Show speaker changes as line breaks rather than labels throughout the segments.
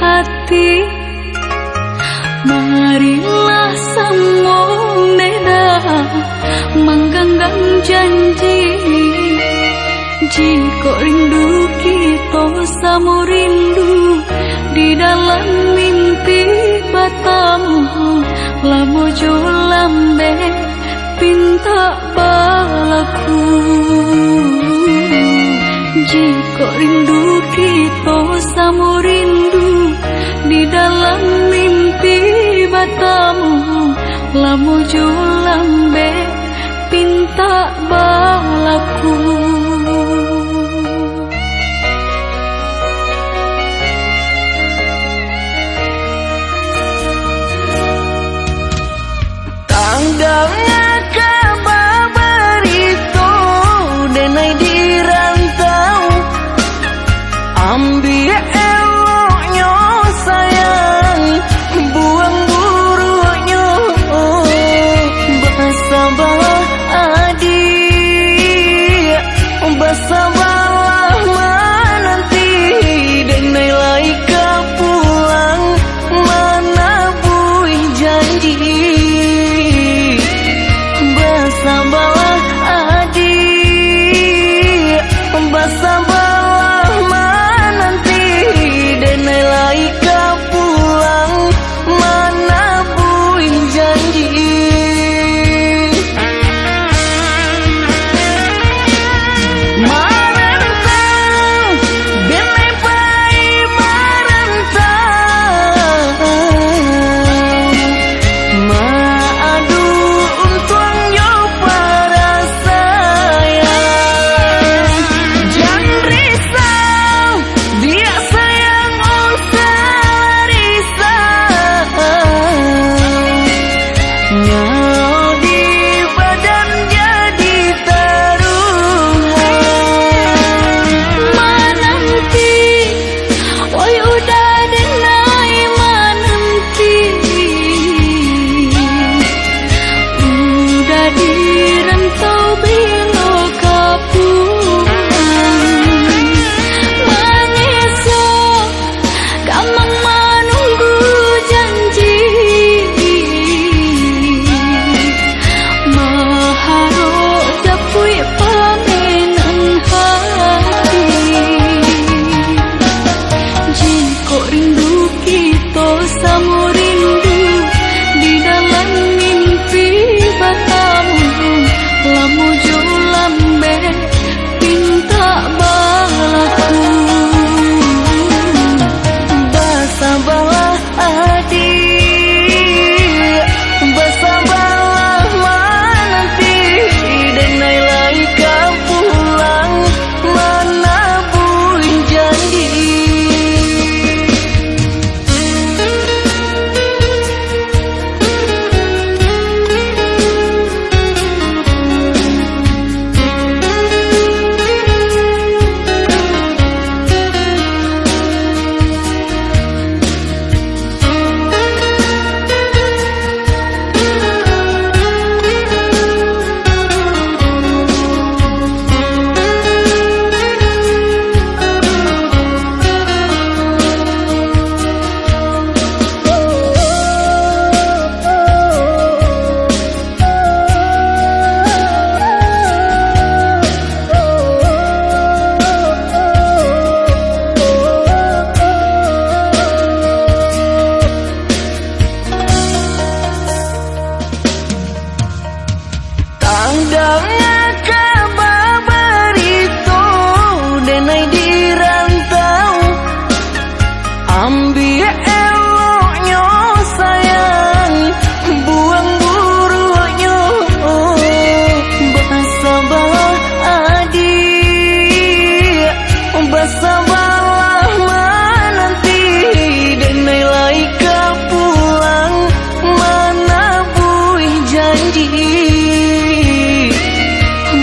hati. Marilah semua neda Menggenggam janji. Jika rindu kita samu rindu Di dalam mimpi batamu Lamo jolambe pinta balaku. Jika rindu kita samu rindu di dalam mimpi matamu Lamu julambe pinta balaku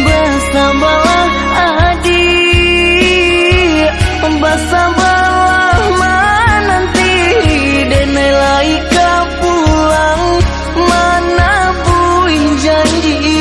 Bersamalah adik mana nanti? Dan laika pulang mana Menabui
janji